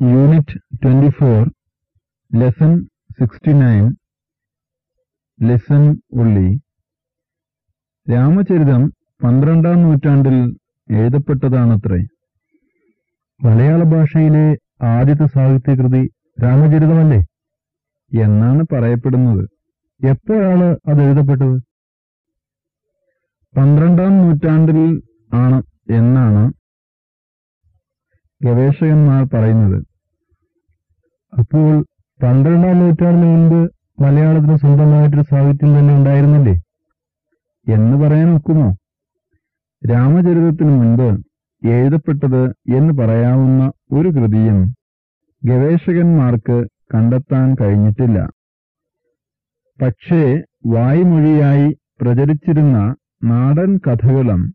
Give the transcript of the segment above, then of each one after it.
Unit twenty four lesson sixty nine lesson ഉള്ളി രാമചരിതം പന്ത്രണ്ടാം നൂറ്റാണ്ടിൽ എഴുതപ്പെട്ടതാണത്രേ. മലയാള ഭാഷയിലെ ആദ്യത്തെ സാഹിത്യകൃതി രാമചരിതമല്ലേ? എന്നാണ് പറയപ്പെടുന്നത്. എപ്പോഴാണ് അത് എഴുതപ്പെട്ടത്? പന്ത്രണ്ടാം നൂറ്റാണ്ടിൽ ആണ് എന്നാണ് ഗവേഷകന്മാർ പറയുന്നത്. അപ്പോൾ പന്ത്രണ്ടാം നൂറ്റാണ്ടിന് മുൻപ് മലയാളത്തിന് സ്വന്തമായിട്ടൊരു സാഹിത്യം തന്നെ ഉണ്ടായിരുന്നില്ലേ? എന്ന് പറയാൻ ഒക്കുമോ? രാമചരിതത്തിനു മുൻപ് എഴുതപ്പെട്ടത് എന്ന് പറയാവുന്ന ഒരു കൃതിയും ഗവേഷകന്മാർക്ക് കണ്ടെത്താൻ കഴിഞ്ഞിട്ടില്ല. പക്ഷേ വായ്മൊഴിയായി പ്രചരിച്ചിരുന്ന നാടൻ കഥകളും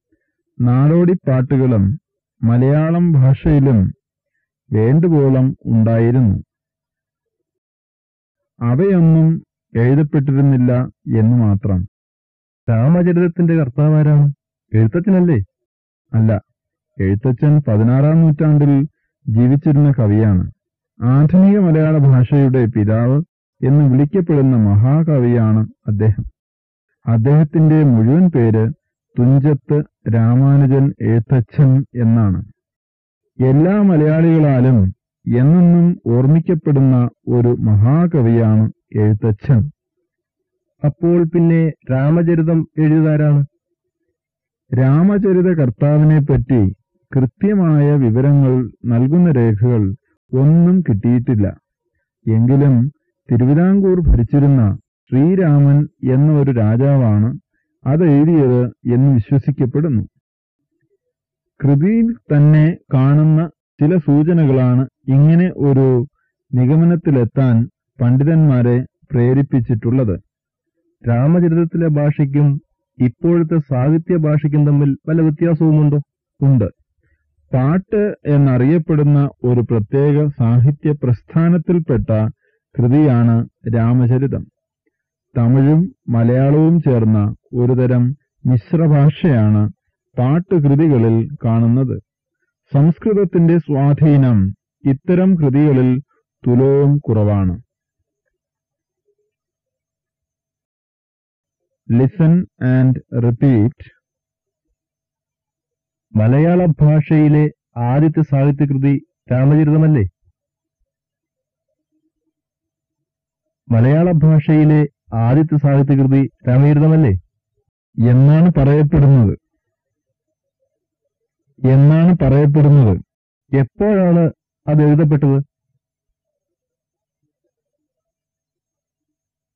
നാടോടിപ്പാട്ടുകളും മലയാളം ഭാഷയിലും വേണ്ടുവോളം ഉണ്ടായിരുന്നു. അവയൊന്നും എഴുതപ്പെട്ടിരുന്നില്ല എന്ന് മാത്രം. രാമചരിതത്തിന്റെ കർത്താവാരാണ്? എഴുത്തച്ഛനല്ലേ? അല്ല എഴുത്തച്ഛൻ പതിനാറാം നൂറ്റാണ്ടിൽ ജീവിച്ചിരുന്ന കവിയാണ്. ആധുനിക മലയാള ഭാഷയുടെ പിതാവ് എന്ന് വിളിക്കപ്പെടുന്ന മഹാകവിയാണ് അദ്ദേഹം. അദ്ദേഹത്തിന്റെ മുഴുവൻ പേര് തുഞ്ചത്ത് രാമാനുജൻ എഴുത്തച്ഛൻ എന്നാണ്. എല്ലാ മലയാളികളാലും എന്നെന്നും ഓർമ്മിക്കപ്പെടുന്ന ഒരു മഹാകവിയാണ് എഴുത്തച്ഛൻ. അപ്പോൾ പിന്നെ രാമചരിതം എഴുതാരാണ് രാമചരിത കർത്താവിനെ പറ്റി കൃത്യമായ വിവരങ്ങൾ നൽകുന്ന രേഖകൾ ഒന്നും കിട്ടിയിട്ടില്ല. എങ്കിലും തിരുവിതാംകൂർ ഭരിച്ചിരുന്ന ശ്രീരാമൻ എന്ന ഒരു രാജാവാണ് അത് എഴുതിയത് എന്ന് വിശ്വസിക്കപ്പെടുന്നു. കൃതിയിൽ തന്നെ കാണുന്ന ചില സൂചനകളാണ് ഇങ്ങനെ ഒരു നിഗമനത്തിലെത്താൻ പണ്ഡിതന്മാരെ പ്രേരിപ്പിച്ചിട്ടുള്ളത്. രാമചരിതത്തിലെ ഭാഷയ്ക്കും ഇപ്പോഴത്തെ സാഹിത്യ ഭാഷയ്ക്കും തമ്മിൽ പല വ്യത്യാസവുമുണ്ടോ? ഉണ്ട്. പാട്ട് എന്നറിയപ്പെടുന്ന ഒരു പ്രത്യേക സാഹിത്യ പ്രസ്ഥാനത്തിൽപ്പെട്ട കൃതിയാണ് രാമചരിതം. തമിഴും മലയാളവും ചേർന്ന ഒരുതരം മിശ്രഭാഷയാണ് പാട്ടുകൃതികളിൽ കാണുന്നത്. സംസ്കൃതത്തിന്റെ സ്വാധീനം ഇത്തരം കൃതികളിൽ തുലവും കുറവാണ്. ലിസൺ ആൻഡ് റിപ്പീറ്റ് മലയാള ഭാഷയിലെ ആദ്യത്തെ സാഹിത്യകൃതി രാമചരിതമല്ലേ? മലയാള ഭാഷയിലെ ആദ്യത്തെ സാഹിത്യകൃതി രാമചരിതമല്ലേ? എന്നാണ് പറയപ്പെടുന്നത്. എന്നാണ് പറയപ്പെടുന്നത്. എപ്പോഴാണ് അത് എഴുതപ്പെട്ടത്?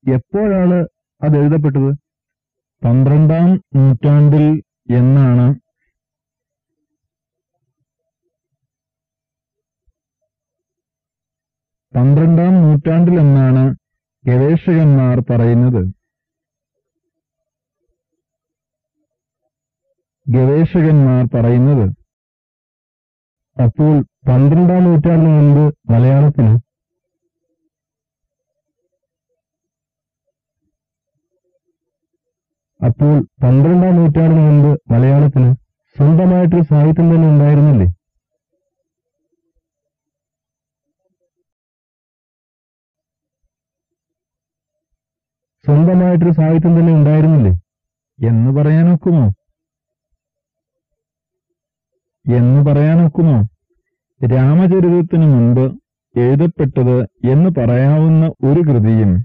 എപ്പോഴാണ് അത് എഴുതപ്പെട്ടത്? പന്ത്രണ്ടാം നൂറ്റാണ്ടിൽ എന്നാണ് പന്ത്രണ്ടാം നൂറ്റാണ്ടിലെന്നാണ് ഗവേഷകന്മാർ പറയുന്നത്. ഗവേഷകന്മാർ പറയുന്നത്. അപ്പോൾ പന്ത്രണ്ടാം നൂറ്റാണ്ടിന് മുൻപ് മലയാളത്തിന് അപ്പോൾ പന്ത്രണ്ടാം നൂറ്റാണ്ടിന് മുൻപ് മലയാളത്തിന് സ്വന്തമായിട്ടൊരു സാഹിത്യം തന്നെ ഉണ്ടായിരുന്നില്ലേ? സ്വന്തമായിട്ടൊരു സാഹിത്യം തന്നെ ഉണ്ടായിരുന്നില്ലേ? എന്ന് പറയാനൊക്കുമോ? എന്ന് പറയാനൊക്കുമോ? രാമചരിതത്തിനു മുൻപ് എഴുതപ്പെട്ടത് എന്ന് പറയാവുന്ന ഒരു കൃതിയും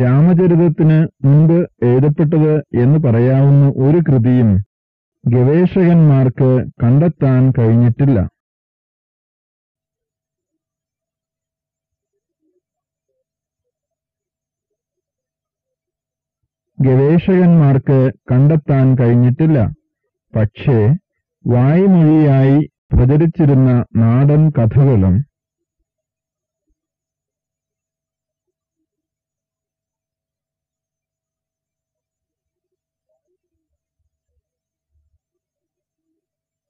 രാമചരിതത്തിന് മുൻപ് എഴുതപ്പെട്ടത് എന്ന് പറയാവുന്ന ഒരു കൃതിയും ഗവേഷകന്മാർക്ക് കണ്ടെത്താൻ കഴിഞ്ഞിട്ടില്ല. ഗവേഷകന്മാർക്ക് കണ്ടെത്താൻ കഴിഞ്ഞിട്ടില്ല. പക്ഷേ വായ്മൊഴിയായി പ്രചരിച്ചിരുന്ന നാടൻ കഥകളും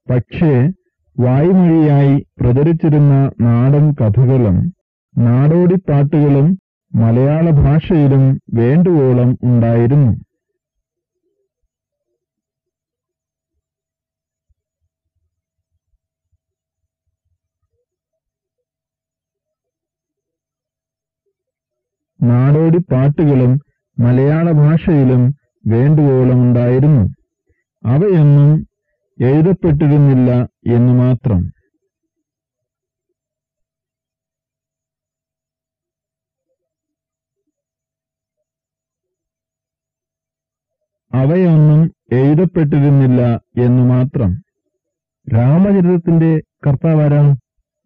പക്ഷേ വായ്മൊഴിയായി പ്രചരിച്ചിരുന്ന നാടൻ കഥകളും നാടോടിപ്പാട്ടുകളും മലയാള ഭാഷയിലും വേണ്ടുവോളം ഉണ്ടായിരുന്നു. നാടോടിപ്പാട്ടുകളും മലയാള ഭാഷയിലും വേണ്ടുവോളം ഉണ്ടായിരുന്നു. അവയൊന്നും എഴുതപ്പെട്ടിരുന്നില്ല എന്ന് മാത്രം. അവയൊന്നും എഴുതപ്പെട്ടിരുന്നില്ല എന്ന് മാത്രം. രാമചരിതത്തിന്റെ കർത്താവാരാണ്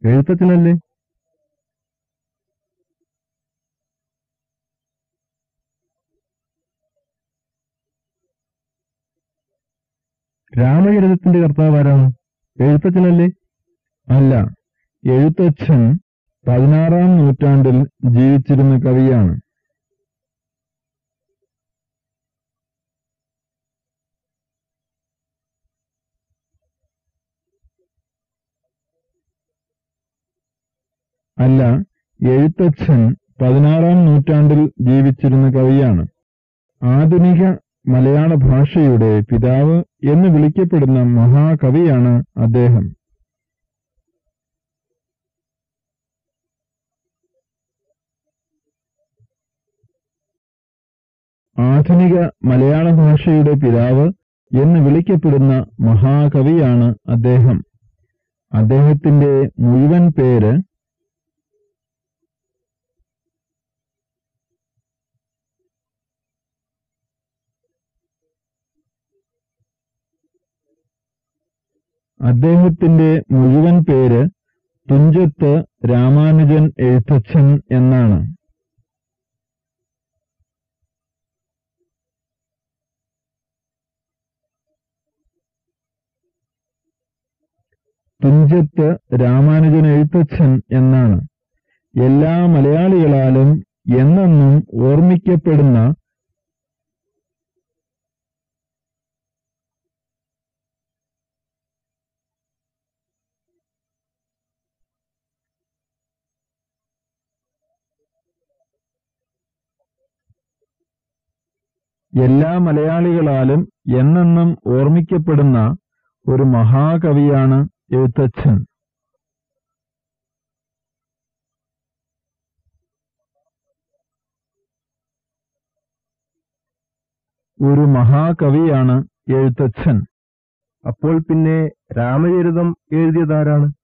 എഴുത്തച്ഛനല്ലേ? രാമചരിതത്തിന്റെ കർത്താവ് ആരാണ്? എഴുത്തച്ഛനല്ലേ? അല്ല. എഴുത്തച്ഛൻ പതിനാറാം നൂറ്റാണ്ടിൽ ജീവിച്ചിരുന്ന കവിയാണ്. അല്ല. എഴുത്തച്ഛൻ പതിനാറാം നൂറ്റാണ്ടിൽ ജീവിച്ചിരുന്ന കവിയാണ്. ആധുനിക മലയാള ഭാഷയുടെ പിതാവ് എന്ന് വിളിക്കപ്പെടുന്ന മഹാകവിയാണ് അദ്ദേഹം. ആധുനിക മലയാള ഭാഷയുടെ പിതാവ് എന്ന് വിളിക്കപ്പെടുന്ന മഹാകവിയാണ് അദ്ദേഹം. അദ്ദേഹത്തിന്റെ മുഴുവൻ പേര് അദ്ദേഹത്തിന്റെ മുഴുവൻ പേര് തുഞ്ചത്ത് രാമാനുജൻ എഴുത്തച്ഛൻ എന്നാണ്. തുഞ്ചത്ത് രാമാനുജൻ എഴുത്തച്ഛൻ എന്നാണ്. എല്ലാ മലയാളികളാലും എന്നെന്നും ഓർമ്മിക്കപ്പെടുന്ന എല്ലാ മലയാളികളാലും എന്നെന്നും ഓർമ്മിക്കപ്പെടുന്ന ഒരു മഹാകവിയാണ് എഴുത്തച്ഛൻ. ഒരു മഹാകവിയാണ് എഴുത്തച്ഛൻ. അപ്പോൾ പിന്നെ രാമചരിതം എഴുതിയതാരാണ്?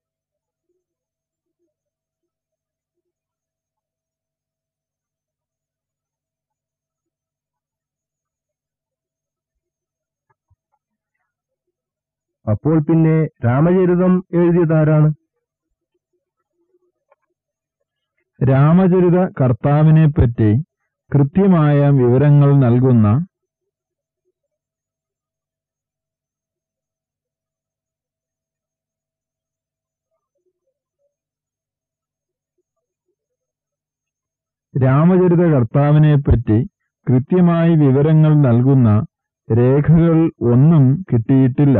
അപ്പോൾ പിന്നെ രാമചരിതം എഴുതിയതാരാണ്? രാമചരിത കർത്താവിനെ പറ്റി കൃത്യമായ വിവരങ്ങൾ നൽകുന്ന രാമചരിത കർത്താവിനെ പറ്റി കൃത്യമായി വിവരങ്ങൾ നൽകുന്ന രേഖകൾ ഒന്നും കിട്ടിയിട്ടില്ല.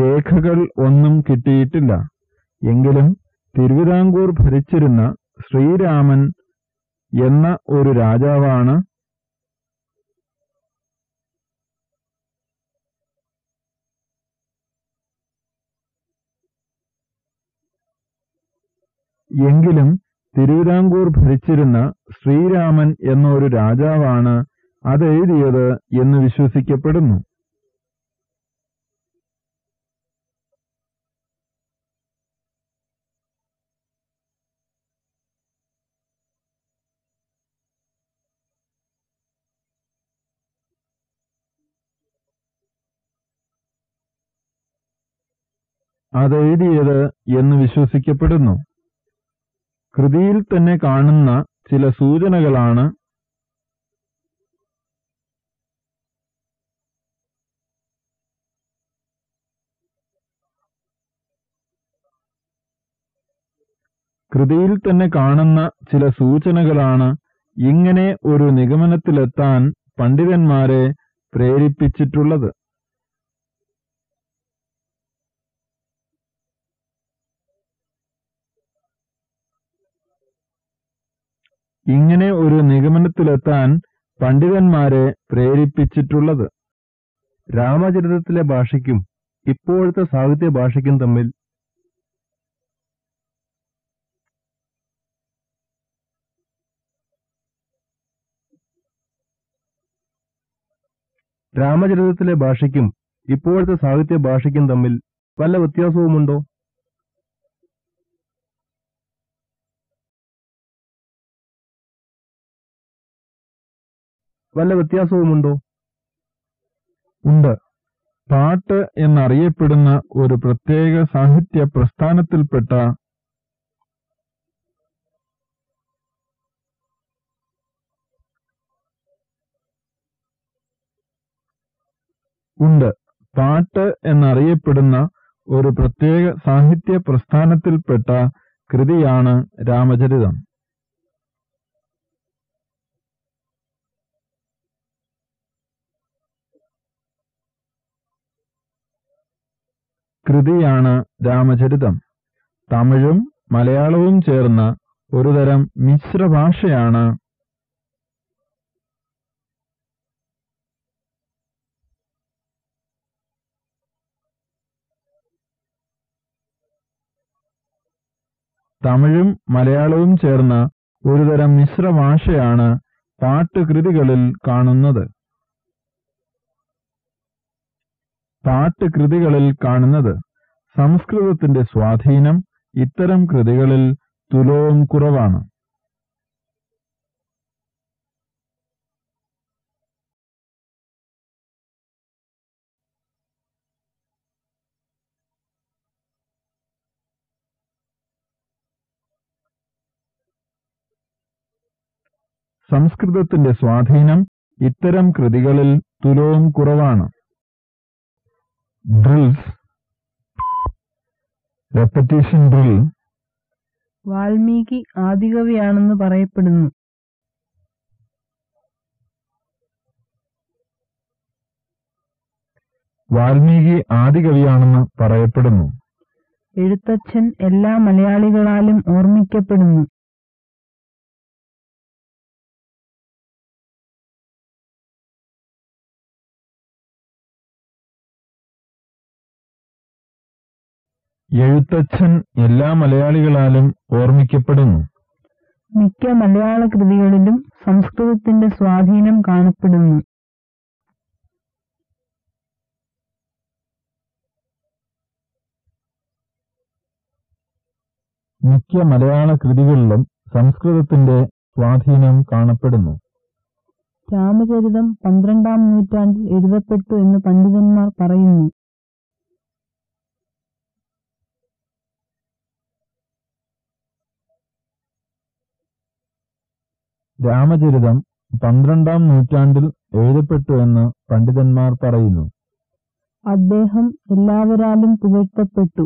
രേഖകൾ ഒന്നും കിട്ടിയിട്ടില്ല. എങ്കിലും തിരുവിതാംകൂർ ഭരിച്ചിരുന്ന ശ്രീരാമൻ എന്ന ഒരു രാജാവാണ് എങ്കിലും തിരുവിതാംകൂർ ഭരിച്ചിരുന്ന ശ്രീരാമൻ എന്ന ഒരു രാജാവാണ് അതെഴുതിയത് എന്ന് വിശ്വസിക്കപ്പെടുന്നു. അതെഴുതിയത് എന്ന് വിശ്വസിക്കപ്പെടുന്നു. കൃതിയിൽ തന്നെ കാണുന്ന ചില സൂചനകളാണ് കൃതിയിൽ തന്നെ കാണുന്ന ചില സൂചനകളാണ് ഇങ്ങനെ ഒരു നിഗമനത്തിലെത്താൻ പണ്ഡിതന്മാരെ പ്രേരിപ്പിച്ചിട്ടുള്ളത്. ഇങ്ങനെ ഒരു നിഗമനത്തിലെത്താൻ പണ്ഡിതന്മാരെ പ്രേരിപ്പിച്ചിട്ടുള്ളത്. രാമചരിതത്തിലെ ഭാഷയ്ക്കും ഇപ്പോഴത്തെ സാഹിത്യ ഭാഷയ്ക്കും തമ്മിൽ രാമചരിതത്തിലെ ഭാഷയ്ക്കും ഇപ്പോഴത്തെ സാഹിത്യ ഭാഷയ്ക്കും തമ്മിൽ വല്ല വ്യത്യാസവുമുണ്ടോ? വല്ല വ്യത്യാസവുമുണ്ടോ? ഉണ്ട്. പാട്ട് എന്നറിയപ്പെടുന്ന ഒരു പ്രത്യേക സാഹിത്യ പ്രസ്ഥാനത്തിൽപ്പെട്ട ഉണ്ട്. പാട്ട് എന്നറിയപ്പെടുന്ന ഒരു പ്രത്യേക സാഹിത്യ പ്രസ്ഥാനത്തിൽപ്പെട്ട കൃതിയാണ് രാമചരിതം. കൃതിയാണ് രാമചരിതം. തമിഴും മലയാളവും ചേർന്ന ഒരുതരം മിശ്രഭാഷയാണ് തമിഴും മലയാളവും ചേർന്ന ഒരുതരം മിശ്രഭാഷയാണ് പാട്ടുകൃതികളിൽ കാണുന്നത്. പാട്ടുകൃതികളിൽ കാണുന്നത് സംസ്കൃതത്തിന്റെ സ്വാധീനം ഇത്തരം കൃതികളിൽ തുലോം കുറവാണ്. സംസ്കൃതത്തിന്റെ സ്വാധീനം ഇത്തരം കൃതികളിൽ തുലോം കുറവാണ്. ഡ്രിൽസ് റെപ്പറ്റീഷൻ ഡ്രിൽ വാൽമീകി ആദികവിയാണെന്ന് പറയപ്പെടുന്നു. വാൽമീകി ആദികവിയാണെന്ന് പറയപ്പെടുന്നു. എഴുത്തച്ഛൻ എല്ലാ മലയാളികളാലും ഓർമ്മിക്കപ്പെടുന്നു. എഴുത്തച്ഛൻ എല്ലാ മലയാളികളാലും ഓർമ്മിക്കപ്പെടുന്നു. മിക്ക മലയാള കൃതികളിലും സംസ്കൃതത്തിന്റെ സ്വാധീനം കാണപ്പെടുന്നു. മിക്ക മലയാള കൃതികളിലും സംസ്കൃതത്തിന്റെ സ്വാധീനം കാണപ്പെടുന്നു. രാമചരിതം പന്ത്രണ്ടാം നൂറ്റാണ്ടിൽ എഴുതപ്പെട്ടു എന്ന് പണ്ഡിതന്മാർ പറയുന്നു. രാമചരിതം പന്ത്രണ്ടാം നൂറ്റാണ്ടിൽ എഴുതപ്പെട്ടു എന്ന് പണ്ഡിതന്മാർ പറയുന്നു. അദ്ദേഹം എല്ലാവരാലും പുകഴ്ത്തപ്പെട്ടു.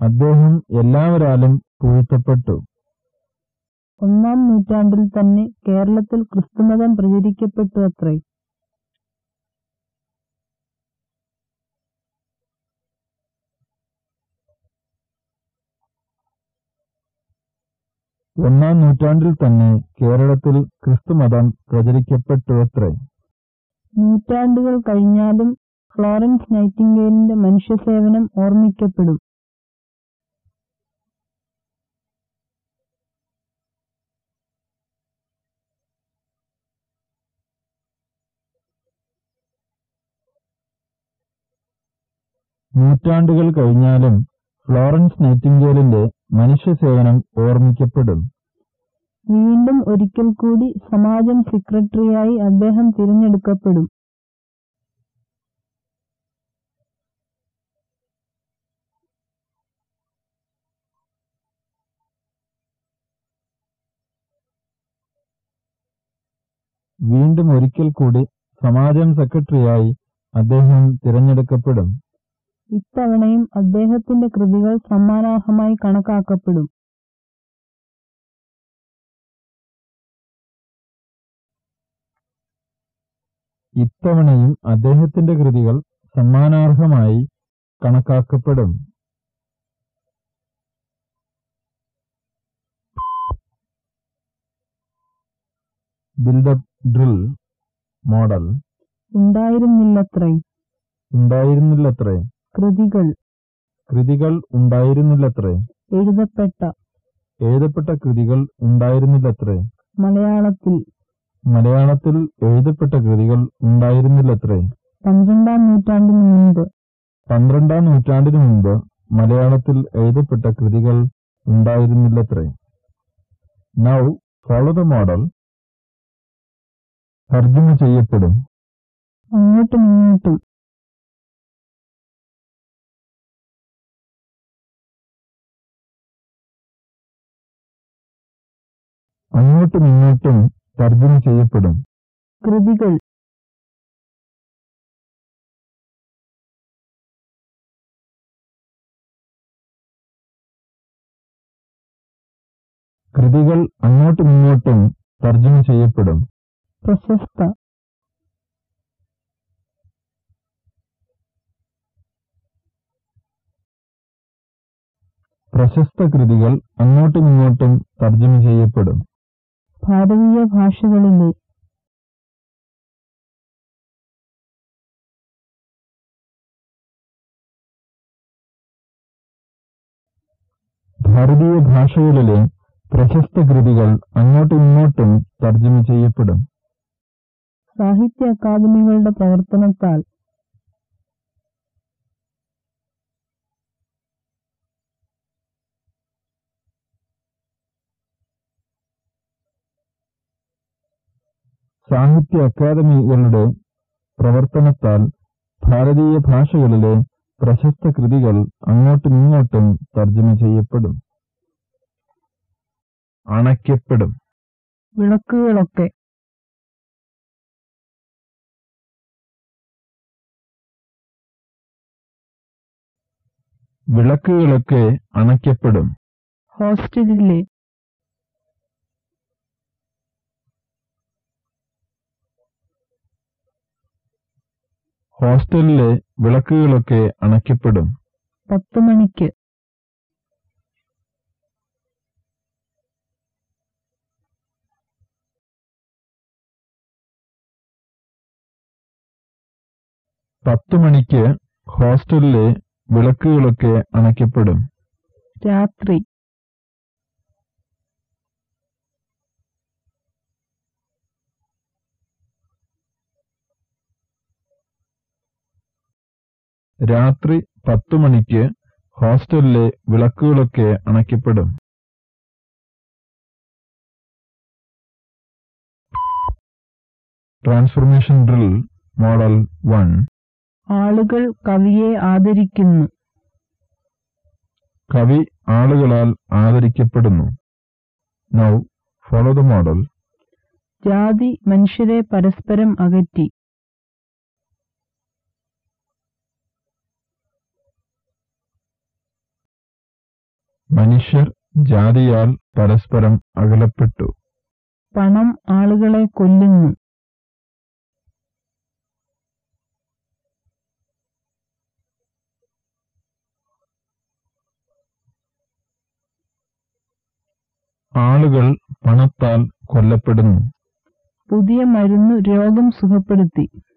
അദ്ദേഹം എല്ലാവരാലും പുകഴ്ത്തപ്പെട്ടു. ഒന്നാം നൂറ്റാണ്ടിൽ തന്നെ കേരളത്തിൽ ക്രിസ്തുമതം പ്രചരിക്കപ്പെട്ടു അത്രേ. ഒന്നാം നൂറ്റാണ്ടിൽ തന്നെ കേരളത്തിൽ ക്രിസ്തുമതം പ്രചരിക്കപ്പെട്ടുവത്രേ നൂറ്റാണ്ടുകൾ കഴിഞ്ഞാലും ഫ്ലോറൻസ് നൈറ്റിംഗേലിന്റെ മനുഷ്യസേവനം ഓർമ്മിക്കപ്പെടും. നൂറ്റാണ്ടുകൾ കഴിഞ്ഞാലും ഫ്ലോറൻസ് നൈറ്റിംഗേലിന്റെ മനുഷ്യസേവനം ഓർമ്മിക്കപ്പെടും. വീണ്ടും ഒരിക്കൽ കൂടി സമാജം സെക്രട്ടറിയായി അദ്ദേഹം തിരഞ്ഞെടുക്കപ്പെടും. വീണ്ടും ഒരിക്കൽ കൂടി സമാജം സെക്രട്ടറിയായി അദ്ദേഹം തിരഞ്ഞെടുക്കപ്പെടും. ഇത്തവണയും അദ്ദേഹത്തിന്റെ കൃതികൾ സമ്മാനാർഹമായി കണക്കാക്കപ്പെടും. ഇത്തവണയും അദ്ദേഹത്തിന്റെ കൃതികൾ സമ്മാനാർഹമായി കണക്കാക്കപ്പെടും. Build up drill model. ഉണ്ടായിരുന്നില്ലത്രേ. ഉണ്ടായിരുന്നില്ലത്രേ. കൃതികൾ. കൃതികൾ ഉണ്ടായിരുന്നില്ലത്രേ. എഴുതപ്പെട്ട. എഴുതപ്പെട്ട കൃതികൾ ഉണ്ടായിരുന്നില്ലത്രേ. മലയാളത്തിൽ. മലയാളത്തിൽ എഴുതപ്പെട്ട കൃതികൾ ഉണ്ടായിരുന്നില്ലത്രേ. പന്ത്രണ്ടാം നൂറ്റാണ്ടിന് മുമ്പ് പന്ത്രണ്ടാം നൂറ്റാണ്ടിന് മുമ്പ് മലയാളത്തിൽ എഴുതപ്പെട്ട കൃതികൾ ഉണ്ടായിരുന്നില്ലത്രേ. നൗ ഫോളോ ദ മോഡൽ തർജമ ചെയ്യപ്പെടും. അങ്ങോട്ടും ഇങ്ങോട്ടും. അങ്ങോട്ടും ഇങ്ങോട്ടും തർജമ ചെയ്യപ്പെടും. കൃതികൾ. കൃതികൾ അങ്ങോട്ടും ഇങ്ങോട്ടും തർജമ ചെയ്യപ്പെടും. പ്രശസ്ത. പ്രശസ്ത കൃതികൾ അങ്ങോട്ടും ഇങ്ങോട്ടും തർജമ ചെയ്യപ്പെടും. ഭാരതീയ ഭാഷകളിലെ ഭാരതീയ ഭാഷകളിലെ പ്രശസ്ത കൃതികൾ അങ്ങോട്ടും ഇങ്ങോട്ടും തർജമ ചെയ്യപ്പെടും. സാഹിത്യ അക്കാദമികളുടെ പ്രവർത്തനത്താൽ സാഹിത്യ അക്കാദമികളുടെ പ്രവർത്തനത്താൽ ഭാരതീയ ഭാഷകളിലെ പ്രശസ്ത കൃതികൾ അങ്ങോട്ടും ഇങ്ങോട്ടും തർജമ ചെയ്യപ്പെടും. അണയ്ക്കപ്പെടും. വിളക്കുകളൊക്കെ. വിളക്കുകളൊക്കെ അണയ്ക്കപ്പെടും. ഹോസ്റ്റലിലെ. ഹോസ്റ്റലിലെ വിളക്കുകളൊക്കെ അണയ്ക്കപ്പെടും. പത്തു മണിക്ക്. പത്തു മണിക്ക് ഹോസ്റ്റലിലെ വിളക്കുകളൊക്കെ അണയ്ക്കപ്പെടും. രാത്രി. രാത്രി പത്തു മണിക്ക് ഹോസ്റ്റലിലെ വിളക്കുകളൊക്കെ അണയ്ക്കപ്പെടും. Transformation drill model one. ആളുകൾ കവിയെ ആദരിക്കുന്നു. കവി ആളുകളാൽ ആദരിക്കപ്പെടുന്നു. Now follow the model. ജാതി മനുഷ്യരെ പരസ്പരം അകറ്റി. മനുഷ്യർ ജാതിയാൽ പരസ്പരം അകലപ്പെട്ടു. പണം ആളുകളെ കൊല്ലുന്നു. ആളുകൾ പണത്താൽ കൊല്ലപ്പെടുന്നു. പുതിയ മരുന്നു രോഗം സുഖപ്പെടുത്തി.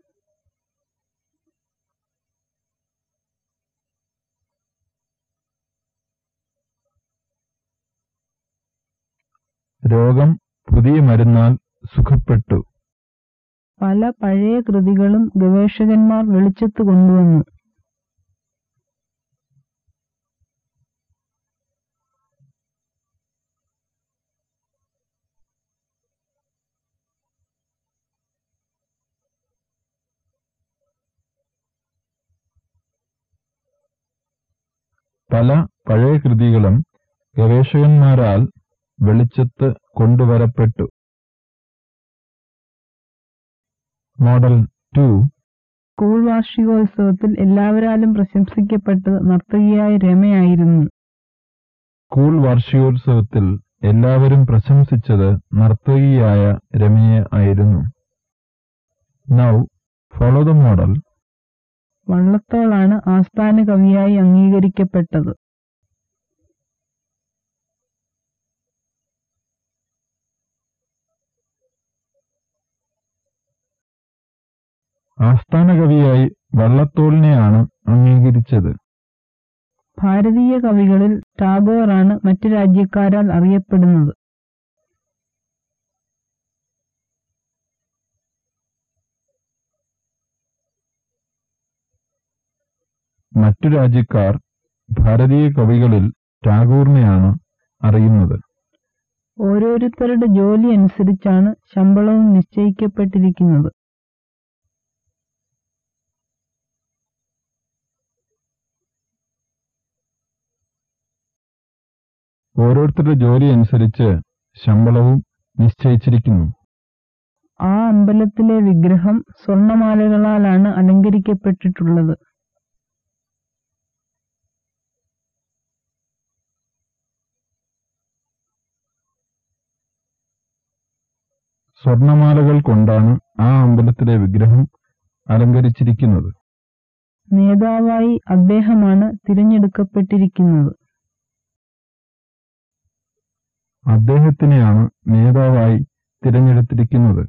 രോഗം പുതിയ മരുന്നാൽ സുഖപ്പെട്ടു. പല പഴയ കൃതികളും ഗവേഷകന്മാർ വെളിച്ചത്ത് കൊണ്ടുവന്നു. പല പഴയ കൃതികളും ഗവേഷകന്മാരാൽ വെളിച്ചത്ത് കൊണ്ടുവരപ്പെട്ടു. Model two. സ്കൂൾ വാർഷികോത്സവത്തിൽ എല്ലാവരാലും പ്രശംസിക്കപ്പെട്ടത് നർത്തകിയായ രമയായിരുന്നു. സ്കൂൾ വാർഷികോത്സവത്തിൽ എല്ലാവരും പ്രശംസിച്ചത് നർത്തകിയായ രമയെ ആയിരുന്നു. Now follow the model. വള്ളത്തോളാണ് ആസ്ഥാന കവിയായി അംഗീകരിക്കപ്പെട്ടത്. ആസ്ഥാന കവിയായി വള്ളത്തോളിനെയാണ് അംഗീകരിച്ചത്. ഭാരതീയ കവികളിൽ ടാഗോറാണ് മറ്റു രാജ്യക്കാരാൽ അറിയപ്പെടുന്നത്. മറ്റു രാജ്യക്കാർ ഭാരതീയ കവികളിൽ ടാഗോറിനെയാണ് അറിയുന്നത്. ഓരോരുത്തരുടെ ജോലി അനുസരിച്ചാണ് ശമ്പളവും നിശ്ചയിക്കപ്പെട്ടിരിക്കുന്നത്. ഓരോരുത്തരുടെ ജോലി അനുസരിച്ച് ശമ്പളവും നിശ്ചയിച്ചിരിക്കുന്നു. ആ അമ്പലത്തിലെ വിഗ്രഹം സ്വർണമാലകളാലാണ് അലങ്കരിക്കപ്പെട്ടിട്ടുള്ളത്. സ്വർണമാലകൾ കൊണ്ടാണ് ആ അമ്പലത്തിലെ വിഗ്രഹം അലങ്കരിച്ചിരിക്കുന്നത്. നേതാവായി അദ്ദേഹമാണ് തിരഞ്ഞെടുക്കപ്പെട്ടിരിക്കുന്നത്. അദ്ദേഹത്തിനെയാണ് നേതാവായി തിരഞ്ഞെടുത്തിരിക്കുന്നത്.